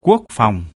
quốc phòng.